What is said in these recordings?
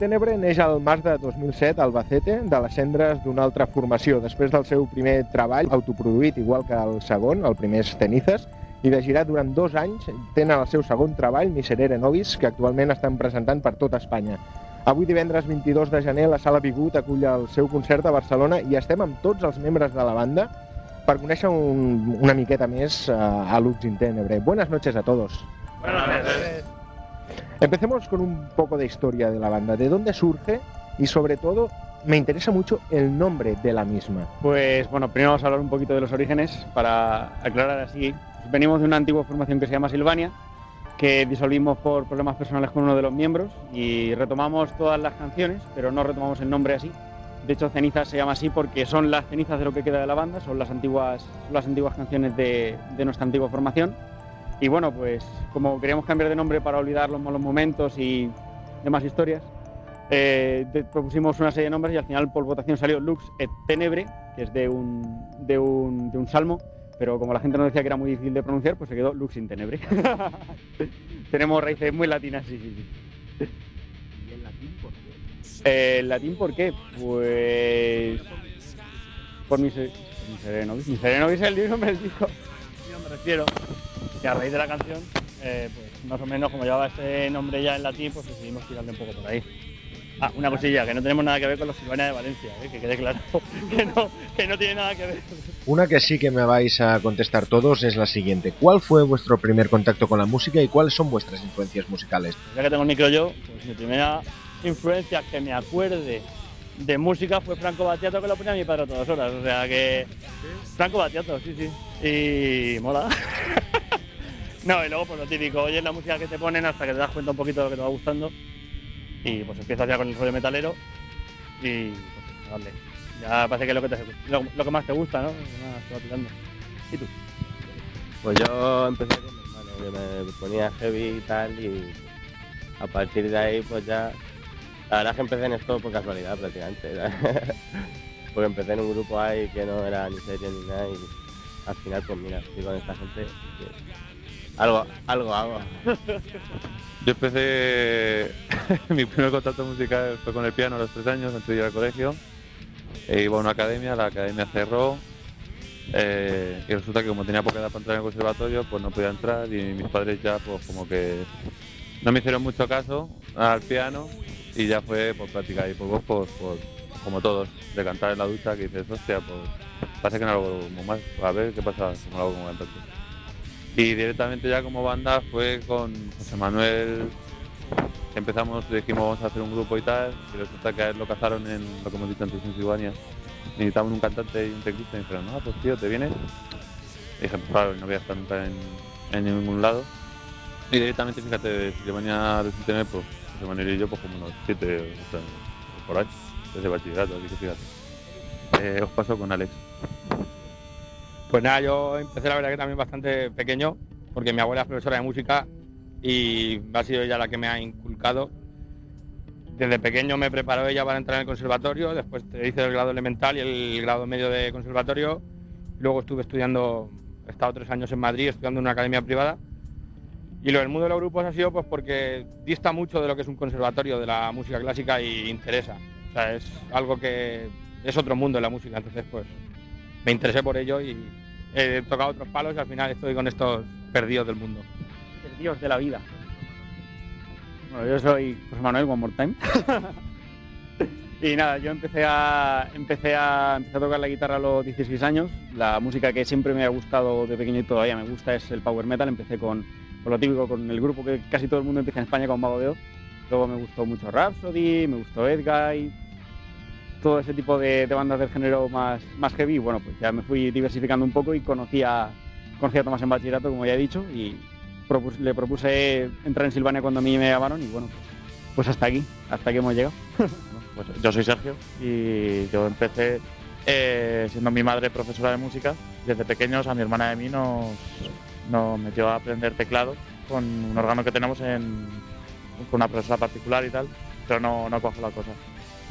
Tenebre neix al març de 2007 a Albacete de les cendres d'una altra formació, després del seu primer treball autoproduït, igual que el segon, el primer és Cenizas, i de girar durant dos anys tenen el seu segon treball, Miserere Novis, que actualment estan presentant per tota Espanya. Avui divendres 22 de gener la Sala Bigut acull el seu concert a Barcelona i estem amb tots els membres de la banda per conèixer un, una miqueta més uh, a Lux in Tenebre. Buenas noches a todos. Buenas noches. Empecemos con un poco de historia de la banda, de dónde surge y sobre todo me interesa mucho el nombre de la misma. Pues bueno, primero vamos a hablar un poquito de los orígenes para aclarar así. Venimos de una antigua formación que se llama Silvania, que disolvimos por problemas personales con uno de los miembros y retomamos todas las canciones, pero no retomamos el nombre así. De hecho, Cenizas se llama así porque son las cenizas de lo que queda de la banda, son las antiguas, las antiguas canciones de nuestra antigua formación. Y bueno, pues como queríamos cambiar de nombre para olvidar los malos momentos y demás historias, eh, propusimos una serie de nombres y al final por votación salió Lux et Tenebre, que es de un, de un, de un salmo, pero como la gente nos decía que era muy difícil de pronunciar, pues se quedó Lux in Tenebre. Tenemos raíces muy latinas, sí, sí, sí. ¿Y en latín por qué? Eh, ¿En latín por qué? Pues... Por mi, se- mi Serenovis. Mi Serenovis es el nombre del disco. Yo me refiero que a raíz de la canción, eh, pues más o menos como llevaba ese nombre ya en latín, pues decidimos tirarle un poco por ahí. Ah, una cosilla, que no tenemos nada que ver con los Silvania de Valencia, eh, que quede claro, que no, que no tiene nada que ver. Una que sí que me vais a contestar todos es la siguiente. ¿Cuál fue vuestro primer contacto con la música y cuáles son vuestras influencias musicales? Ya que tengo el micro yo, pues mi primera influencia que me acuerde de música fue Franco Battiato, que lo ponía mi padre a todas horas, o sea que... Franco Battiato, sí, sí. Y mola. no, y luego pues lo típico, oyes la música que te ponen hasta que te das cuenta un poquito de lo que te va gustando. Y pues empiezas ya con el rollo metalero y pues vale. Ya parece que es lo que, te, lo, que más te gusta, ¿no? Te. ¿Y tú? Pues yo empecé con mi hermano, me ponía heavy y tal, y a partir de ahí pues ya... La verdad es que empecé en esto por casualidad prácticamente. Porque empecé en un grupo ahí que no era ni serio ni nada y al final pues mira, estoy con esta gente. que Algo, algo hago. Yo empecé, mi primer contacto musical fue con el piano a los tres años, antes de ir al colegio. E iba a una academia, la academia cerró. eh, y resulta que como tenía poca edad para entrar en el conservatorio, pues no podía entrar y mis padres ya pues como que no me hicieron mucho caso al piano y ya fue por práctica y por voz, por, como todos, de cantar en la ducha que dices, hostia, pues pasa que no lo hago más, a ver qué pasa como lo hago como cantante. Y directamente ya como banda fue con José Manuel. Empezamos, dijimos vamos a hacer un grupo y tal, y resulta que a él lo cazaron en lo que hemos dicho antes en Silvania. Necesitaban un cantante y un teclista y dijeron, no, pues tío, ¿te vienes? Y dije, pues claro, no voy a estar nunca en, ningún lado. Y directamente, fíjate, de Silvania de Tener, pues José Manuel y yo, pues como unos siete, o sea, por ahí, desde bachillerato, así que fíjate. Eh, os paso con Alex. Pues nada, yo empecé la verdad que también bastante pequeño, porque mi abuela es profesora de música y ha sido ella la que me ha inculcado. Desde pequeño me preparó ella para entrar en el conservatorio, después hice el grado elemental y el grado medio de conservatorio. Luego estuve estudiando, he estado tres años en Madrid estudiando en una academia privada. Y lo del mundo de los grupos ha sido pues porque dista mucho de lo que es un conservatorio de la música clásica y interesa. O sea, es algo que es otro mundo en la música, entonces pues me interesé por ello y he tocado otros palos y al final estoy con estos perdidos del mundo. El dios de la vida. Bueno, yo soy José Manuel, One More Time. y nada, yo empecé a, empecé, a, empecé a tocar la guitarra a los 16 años. La música que siempre me ha gustado de pequeño y todavía me gusta es el power metal. Empecé con, con lo típico, con el grupo que casi todo el mundo empieza en España con Mago de Oz. Luego me gustó mucho Rhapsody, me gustó Edguy, todo ese tipo de, bandas del género más, más heavy. Bueno, pues ya me fui diversificando un poco y conocí a, conocí Tomás en bachillerato, como ya he dicho, y le propuse entrar en Silvania cuando a mí me llamaron y bueno, pues, hasta aquí, hasta aquí hemos llegado. Pues yo soy Sergio y yo empecé eh, siendo mi madre profesora de música. Desde pequeños a mi hermana y a mí nos, nos metió a aprender teclado con un órgano que tenemos en, con una profesora particular y tal, pero no, no cojo la cosa.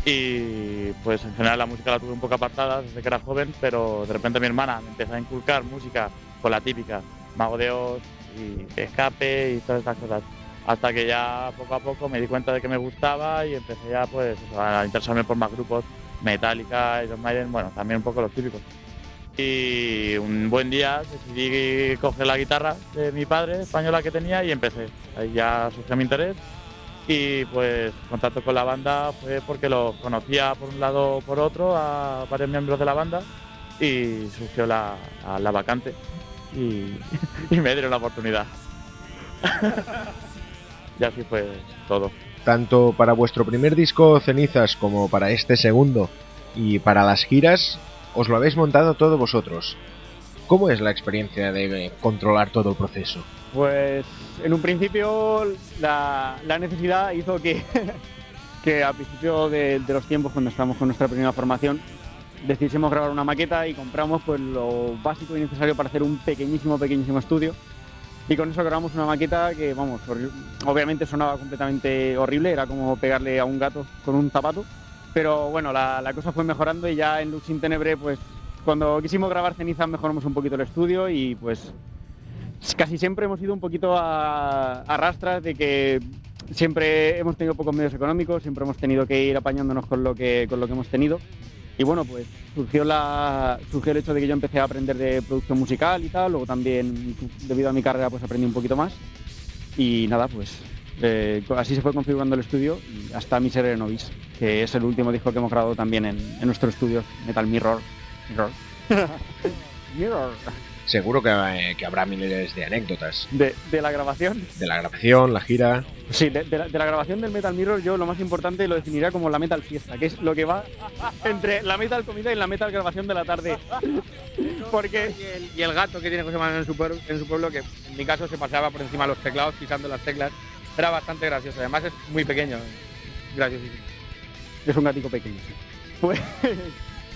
Y pues en general la música la tuve un poco apartada desde que era joven, pero de repente mi hermana me empezó a inculcar música con la típica Mago de Oz y Escape y todas estas cosas. hasta que ya poco a poco me di cuenta de que me gustaba y empecé ya pues a interesarme por más grupos, Metallica, Iron Maiden, bueno, también un poco los típicos. Y un buen día decidí coger la guitarra de mi padre, española que tenía, y empecé. Ahí ya surgió mi interés y pues contacto con la banda fue porque los conocía por un lado o por otro a varios miembros de la banda y surgió la, a la vacante y, y me dieron la oportunidad. y así fue todo. Tanto para vuestro primer disco Cenizas como para este segundo y para las giras, os lo habéis montado todos vosotros. ¿Cómo es la experiencia de controlar todo el proceso? Pues en un principio la, necesidad hizo que, que al principio de, los tiempos, cuando estábamos con nuestra primera formación, decidimos grabar una maqueta y compramos pues lo básico y necesario para hacer un pequeñísimo, pequeñísimo estudio. Y con eso grabamos una maqueta que, vamos, obviamente sonaba completamente horrible, era como pegarle a un gato con un zapato. Pero bueno, la, la cosa fue mejorando y ya en Lux in Tenebre, pues cuando quisimos grabar cenizas mejoramos un poquito el estudio y pues casi siempre hemos ido un poquito a, a rastras de que siempre hemos tenido pocos medios económicos, siempre hemos tenido que ir apañándonos con lo que, con lo que hemos tenido. Y bueno, pues surgió, la, surgió el hecho de que yo empecé a aprender de producción musical y tal, luego también debido a mi carrera pues aprendí un poquito más. Y nada, pues eh, así se fue configurando el estudio hasta Miserere Novis, que es el último disco que hemos grabado también en, en nuestro estudio, Metal Mirror. Mirror. Mirror. Seguro que, eh, que habrá miles de anécdotas. De, de la grabación. De la grabación, la gira... Sí, de, de la, de la grabación del Metal Mirror yo lo más importante lo definiría como la Metal Fiesta, que es lo que va entre la Metal Comida y la Metal Grabación de la tarde. Porque Y el, y el gato que tiene José Manuel en su, pueblo, en su pueblo, que en mi caso se paseaba por encima de los teclados, pisando las teclas, era bastante gracioso. Además es muy pequeño. Graciosísimo. es un gatico pequeño. Pues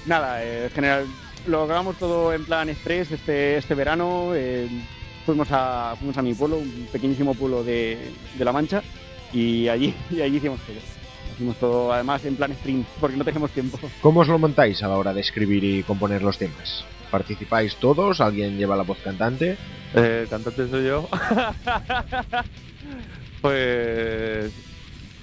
nada, eh, en general lo grabamos todo en plan express este, este verano. eh, fuimos, a, fuimos a mi pueblo, un pequeñísimo pueblo de, de La Mancha, y allí, y allí hicimos todo. Hicimos todo además en plan sprint, porque no tenemos tiempo. ¿Cómo os lo montáis a la hora de escribir y componer los temas? ¿Participáis todos? ¿Alguien lleva la voz cantante? Eh, cantante soy yo. pues.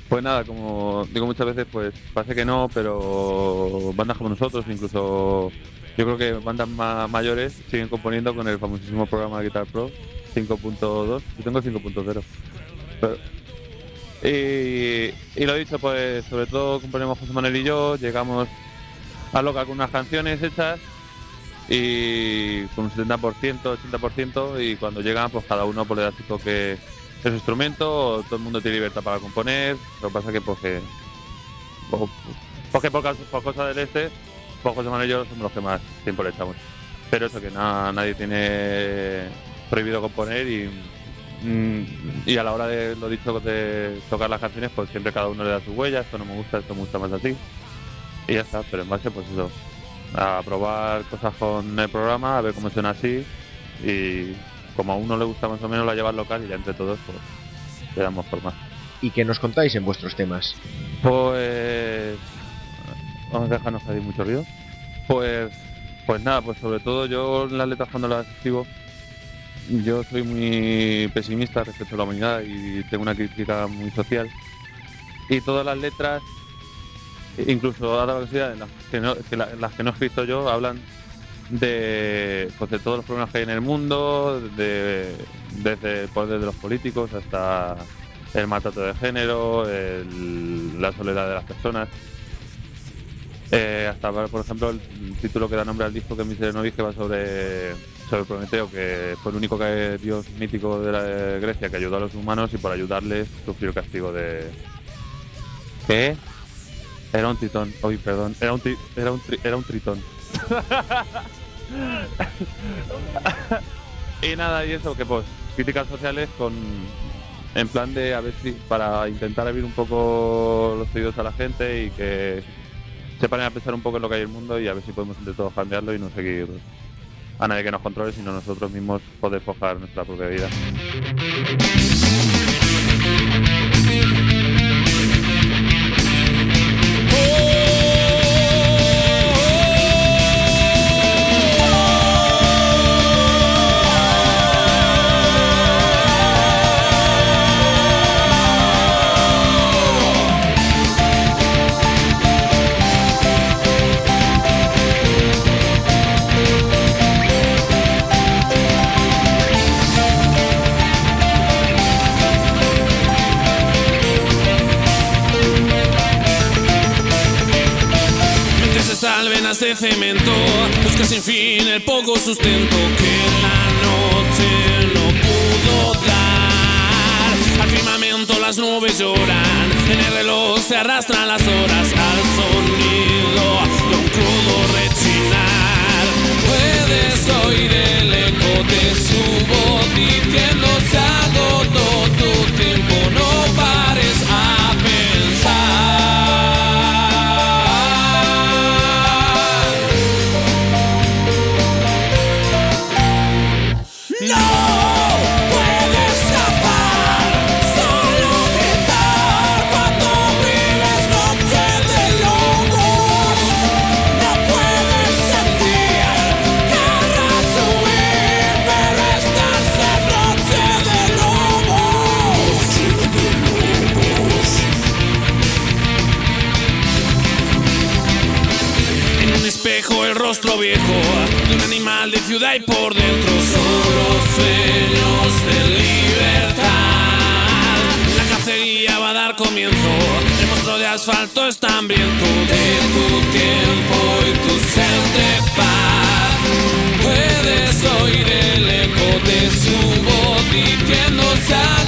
Pues nada, como digo muchas veces, pues parece que no, pero bandas como nosotros, incluso yo creo que bandas ma- mayores siguen componiendo con el famosísimo programa Guitar Pro 5.2. Yo tengo el 5.0. Pero- Y, lo dicho, pues sobre todo componemos José Manuel y yo, llegamos a loca con unas canciones hechas y con un 70%, 80% y cuando llegan pues cada uno pues, le da su toque de instrumento, todo el mundo tiene libertad para componer, lo que pasa que pues que pues, pues que por, por cosas del este, José Manuel y yo somos los que más tiempo le echamos. Pero eso que na- nadie tiene prohibido componer y, mm, y a la hora de lo dicho de tocar las canciones pues siempre cada uno le da su huella, esto no me gusta, esto me gusta más así. Y ya está, pero en base pues eso, a probar cosas con el programa, a ver cómo suena así y como a uno le gusta más o menos la llevar local y ya entre todos pues le damos forma. ¿Y qué nos contáis en vuestros temas? Pues vamos a dejarnos salir mucho ruido. Pues pues nada, pues sobre todo yo las letras cuando las escribo yo soy muy pesimista respecto a la humanidad y tengo una crítica muy social. Y todas las letras, incluso dada la casualidad, las que no, que la- las que no he escrito yo, hablan de, pues de todos los problemas que hay en el mundo, de, desde el poder de los políticos hasta el maltrato de género, la soledad de las personas. Eh, hasta, por ejemplo, el título que da nombre al disco que es Miseria Novis, que va sobre, sobre Prometeo, que fue el único que, dios mítico de, la, de Grecia que ayudó a los humanos y por ayudarles sufrió el castigo de... ¿Qué? Era un tritón. Uy, perdón. Era un, tri- era un, tri- era un tritón. y nada, y eso, que pues, críticas sociales con... En plan de a ver si para intentar abrir un poco los oídos a la gente y que se paren a pensar un poco en lo que hay en el mundo y a ver si podemos entre todos cambiarlo y no seguir a nadie que nos controle, sino nosotros mismos poder forjar nuestra propia vida. Fin el poco sustento time.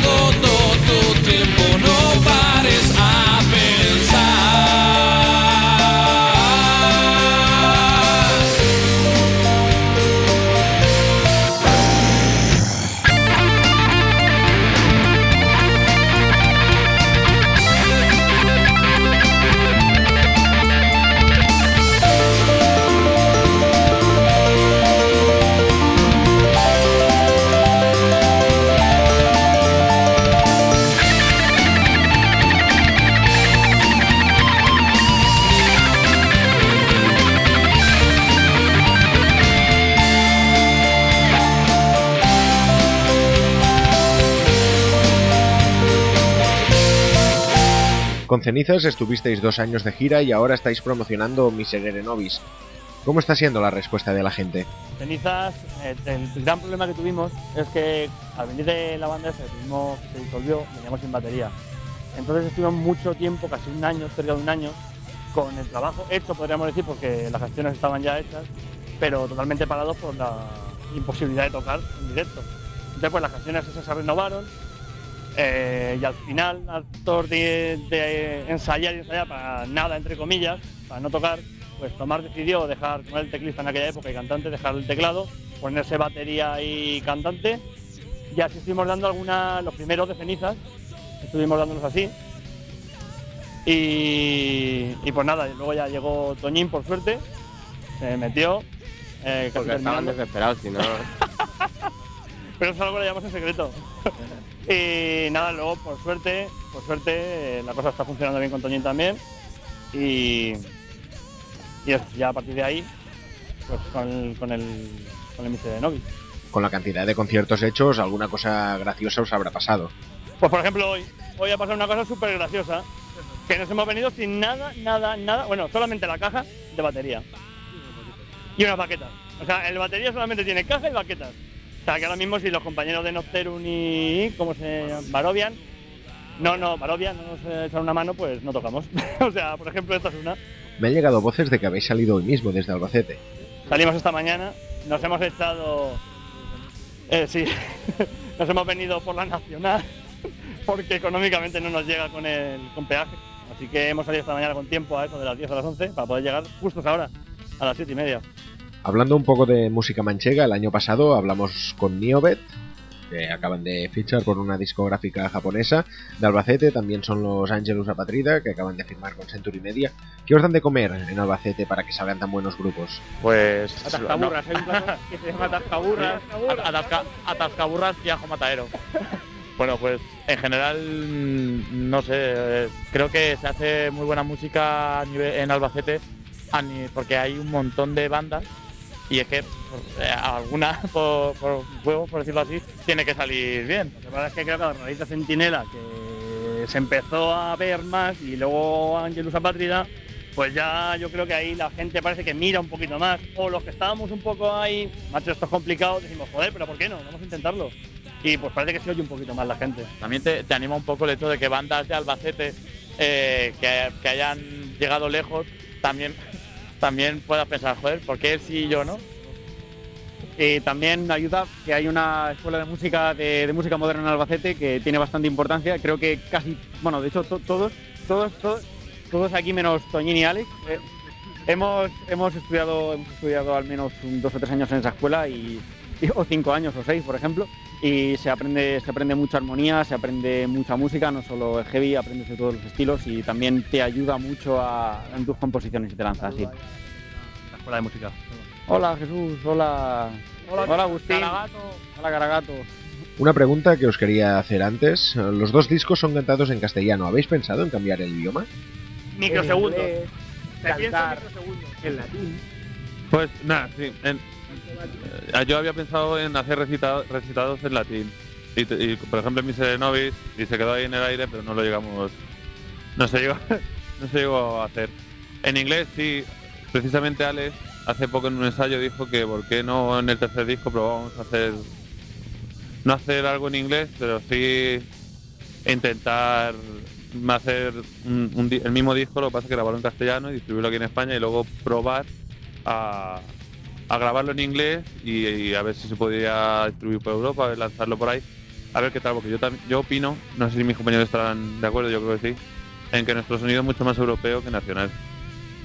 Cenizas estuvisteis dos años de gira y ahora estáis promocionando Miserere Nobis. ¿Cómo está siendo la respuesta de la gente? Cenizas, eh, el gran problema que tuvimos es que al venir de la banda esa, que tuvimos, se disolvió, veníamos sin batería. Entonces estuvimos mucho tiempo, casi un año, cerca de un año, con el trabajo hecho, podríamos decir, porque las canciones estaban ya hechas, pero totalmente parados por la imposibilidad de tocar en directo. Entonces, pues las canciones esas se renovaron eh, y al final, actor de, de ensayar y ensayar para nada, entre comillas, para no tocar, pues Tomás decidió dejar, era el teclista en aquella época y cantante, dejar el teclado, ponerse batería y cantante. Y así estuvimos dando algunas, los primeros de cenizas, estuvimos dándolos así. Y, y pues nada, y luego ya llegó Toñín por suerte, se metió. eh, Porque estaban desesperados, si no. Pero eso algo lo llamamos en secreto. y nada, luego por suerte, por suerte, eh, la cosa está funcionando bien con Toñín también. Y, y eso, ya a partir de ahí, pues con el, con el, con el de Novi. Con la cantidad de conciertos hechos, alguna cosa graciosa os habrá pasado. Pues por ejemplo hoy, hoy ha pasado una cosa súper graciosa, que nos hemos venido sin nada, nada, nada, bueno, solamente la caja de batería. Y unas baquetas. O sea, el batería solamente tiene caja y baquetas. O sea, que ahora mismo si los compañeros de Nocterun y, ¿cómo se llama? Barovian, no, no, Barovian, no nos echan una mano, pues no tocamos. o sea, por ejemplo, esta es una. Me han llegado voces de que habéis salido hoy mismo desde Albacete. Salimos esta mañana, nos hemos echado. Eh, sí, nos hemos venido por la nacional porque económicamente no nos llega con el con peaje. Así que hemos salido esta mañana con tiempo a eso de las 10 a las 11 para poder llegar justos ahora, a las 7 y media. Hablando un poco de música manchega, el año pasado hablamos con Niobet, que acaban de fichar por una discográfica japonesa. De Albacete también son los Angelus Apatrida, que acaban de firmar con Century Media. ¿Qué os dan de comer en Albacete para que salgan tan buenos grupos? Pues. Atascaburras, hay un plato que se llama atascaburras. Atasca, atascaburras y ajo matadero. Bueno, pues en general, no sé, creo que se hace muy buena música a nivel- en Albacete porque hay un montón de bandas y es que eh, alguna, por, por juego, por decirlo así, tiene que salir bien. La verdad es que creo que la rarita Centinela, que se empezó a ver más y luego Angelus Apátrida, pues ya yo creo que ahí la gente parece que mira un poquito más. O los que estábamos un poco ahí, macho, esto es complicado, decimos, joder, pero ¿por qué no? Vamos a intentarlo. Y pues parece que se oye un poquito más la gente. También te, te anima un poco el hecho de que bandas de Albacete eh, que, que hayan llegado lejos también también puedas pensar, joder, ¿por qué él sí y yo no? Y también ayuda que hay una escuela de música de, música moderna en Albacete que tiene bastante importancia. Creo que casi, bueno, de hecho to- todos, todos, todos, todos aquí menos Toñín y Alex eh, hemos, hemos estudiado, hemos estudiado al menos dos o tres años en esa escuela y, y- o cinco años o seis, por ejemplo. Y se aprende, se aprende mucha armonía, se aprende mucha música, no solo el heavy, aprendes de todos los estilos y también te ayuda mucho a, en tus composiciones y te lanzas así. La escuela de música. Hola Jesús, hola. Hola, Agustín. Hola Caragato. Una pregunta que os quería hacer antes. Los dos discos son cantados en castellano. ¿Habéis pensado en cambiar el idioma? Microsegundos. En piensa cantar microsegundos. en latín. Pues nada, sí. en- eh, yo había pensado en hacer recita- recitados en latín. Y, por ejemplo en mi Serenovis, y se quedó ahí en el aire, pero no lo llegamos. No se llegó, no se llegó a hacer. En inglés sí, precisamente Alex hace poco en un ensayo dijo que por qué no en el tercer disco probábamos a hacer. No hacer algo en inglés, pero sí intentar hacer el mismo disco, lo que pasa es que grabarlo en castellano y distribuirlo aquí en España y luego probar a, a grabarlo en inglés y, a ver si se podía distribuir por Europa, a lanzarlo por ahí, a ver qué tal, porque yo también yo opino, no sé si mis compañeros estarán de acuerdo, yo creo que sí, en que nuestro sonido es mucho más europeo que nacional.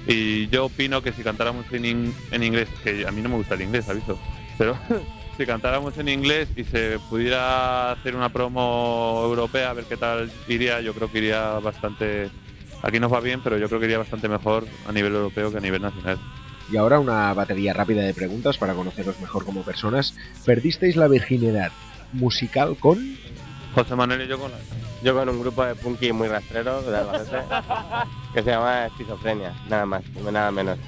Y yo opino que si cantáramos en, en inglés, que a mí no me gusta el inglés, aviso, pero si cantáramos en inglés y se pudiera hacer una promo europea, a ver qué tal iría, yo creo que iría bastante... Aquí nos va bien, pero yo creo que iría bastante mejor a nivel europeo que a nivel nacional. Y ahora una batería rápida de preguntas para conoceros mejor como personas. ¿Perdisteis la virginidad musical con...? José Manuel y yo con la... Yo con un grupo de punky muy rastrero de Albacete que se llama Esquizofrenia, nada más, nada menos.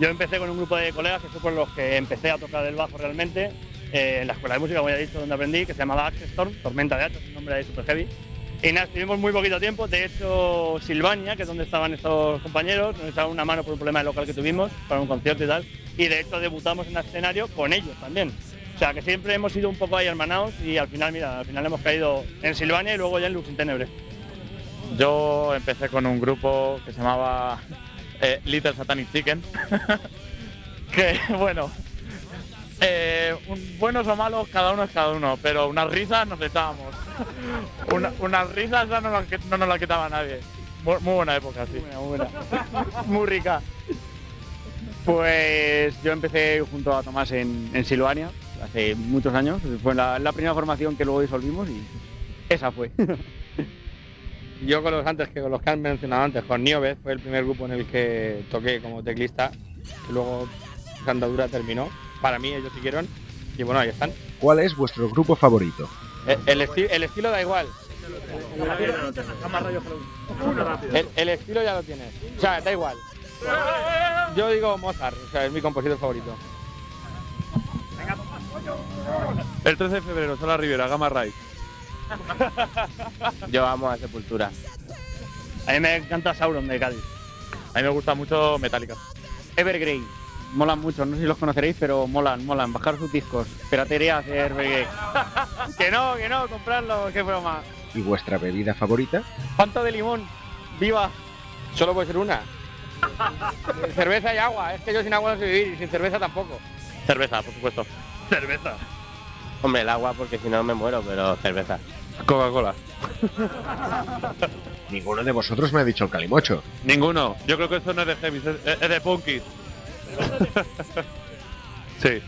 Yo empecé con un grupo de colegas que fue con los que empecé a tocar el bajo realmente eh, en la escuela de música, como ya he dicho, donde aprendí, que se llamaba Axe Storm, Tormenta de Hacha, es un nombre ahí super heavy. Y nada, estuvimos muy poquito tiempo. De hecho, Silvania, que es donde estaban estos compañeros, nos echaron una mano por un problema de local que tuvimos para un concierto y tal. Y de hecho, debutamos en el escenario con ellos también. O sea, que siempre hemos sido un poco ahí hermanados y al final, mira, al final hemos caído en Silvania y luego ya en Lux Tenebre. Yo empecé con un grupo que se llamaba eh, Little Satanic Chicken. que, bueno, eh, buenos o malos, cada uno es cada uno, pero unas risas nos echábamos. Una- unas risas ya no, nos qui- no nos las quitaba nadie. Muy, muy buena época, sí. Muy buena, muy rica. Pues yo empecé junto a Tomás en, en Silvania hace muchos años. Fue la, la primera formación que luego disolvimos y esa fue. Yo con los antes que con los que han mencionado antes, con Niobe fue el primer grupo en el que toqué como teclista, que luego esa andadura terminó. Para mí ellos siguieron y bueno, ahí están. ¿Cuál es vuestro grupo favorito? El, el esti- el estilo da igual. El, el estilo ya lo tienes. O sea, da igual. Yo digo Mozart, o sea, es mi compositor favorito. El 13 de febrero, Sola Rivera, Gamma Ray. Yo amo a Sepultura. A mí me encanta Sauron de Cádiz. A mí me gusta mucho Metallica. Evergrey. Molan mucho, no sé si los conoceréis, pero molan, molan. Bajar sus discos. Piratería de Evergrey. que no, que no, comprarlo, qué broma. ¿Y vuestra bebida favorita? Fanta de limón. Viva. Solo puede ser una. cerveza y agua. Es que yo sin agua no sé vivir y sin cerveza tampoco. Cerveza, por supuesto. Cerveza. Hombre, el agua porque si no me muero, pero cerveza. Coca-Cola. Ninguno de vosotros me ha dicho el calimocho. Ninguno. Yo creo que eso no es de heavy, es, es de punkis. Sí.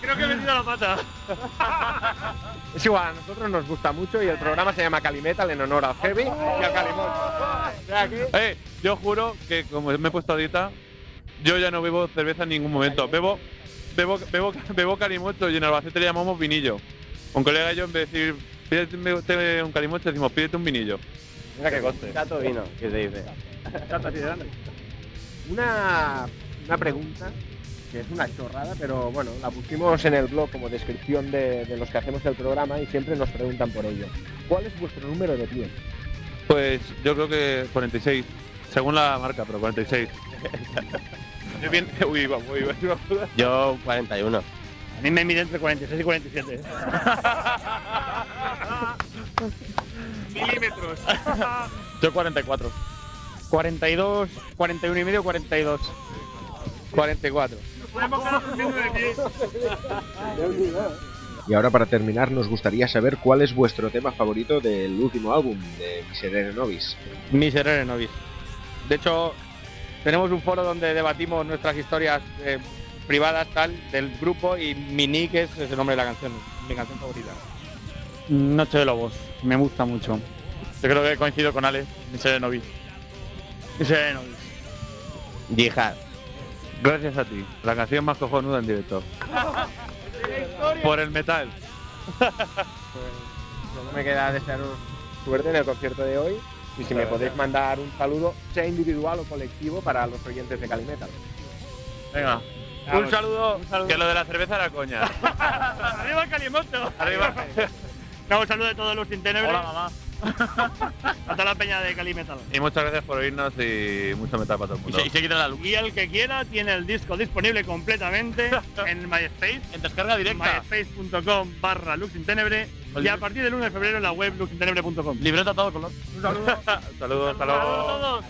Creo que he metido la pata. Es igual, a nosotros nos gusta mucho y el programa se llama Calimetal en honor al Heavy y al Calimón. Eh, yo juro que como me he puesto a dieta, yo ya no bebo cerveza en ningún momento. Bebo, bebo, bebo, bebo calimocho y en Albacete le llamamos vinillo. Un colega y yo en vez de decir pídete un calimocho decimos pídete un vinillo. Mira que coste. Gato vino, que se dice. Una, una pregunta que es una chorrada, pero bueno, la pusimos en el blog como descripción de, de los que hacemos el programa y siempre nos preguntan por ello. ¿Cuál es vuestro número de pie? Pues yo creo que 46, según la marca, pero 46. Yo bien- Uy, vamos, uy, vamos. Yo 41. A mí me mide entre 46 y 47. Milímetros. Yo 44. 42, 41 y medio, 42. 44. Y ahora para terminar nos gustaría saber cuál es vuestro tema favorito del último álbum de Miserere Nobis. Miserere Nobis. De hecho, tenemos un foro donde debatimos nuestras historias eh, privadas tal del grupo y mi nick es, es el nombre de la canción, mi canción favorita. Noche de Lobos, me gusta mucho. Yo creo que coincido con Ale, Miserere Novis. Miserere Nobis. Yihad. Gracias a ti, la canción más cojonuda en directo. Por el metal. Solo me queda desearos suerte en el concierto de hoy y si me podéis mandar un saludo, sea individual o colectivo, para los oyentes de Calimetal. Venga. Un saludo, que lo de la cerveza era coña. ¡Arriba el Calimoto! Arriba. No, un saludo de todos los Intenebre. Hola, mamá. A toda la peña de Cali Metal. Y muchas gracias por oírnos y mucho metal para todo el Y mundo. se, y se quita la luz. Y el que quiera tiene el disco disponible completamente en MySpace. En descarga directa. myspace.com barra luxintenebre y a partir del 1 de febrero en la web luxintenebre.com. Libreta a todo color. Un saludo. Saludos, hasta Saludos a luego. todos.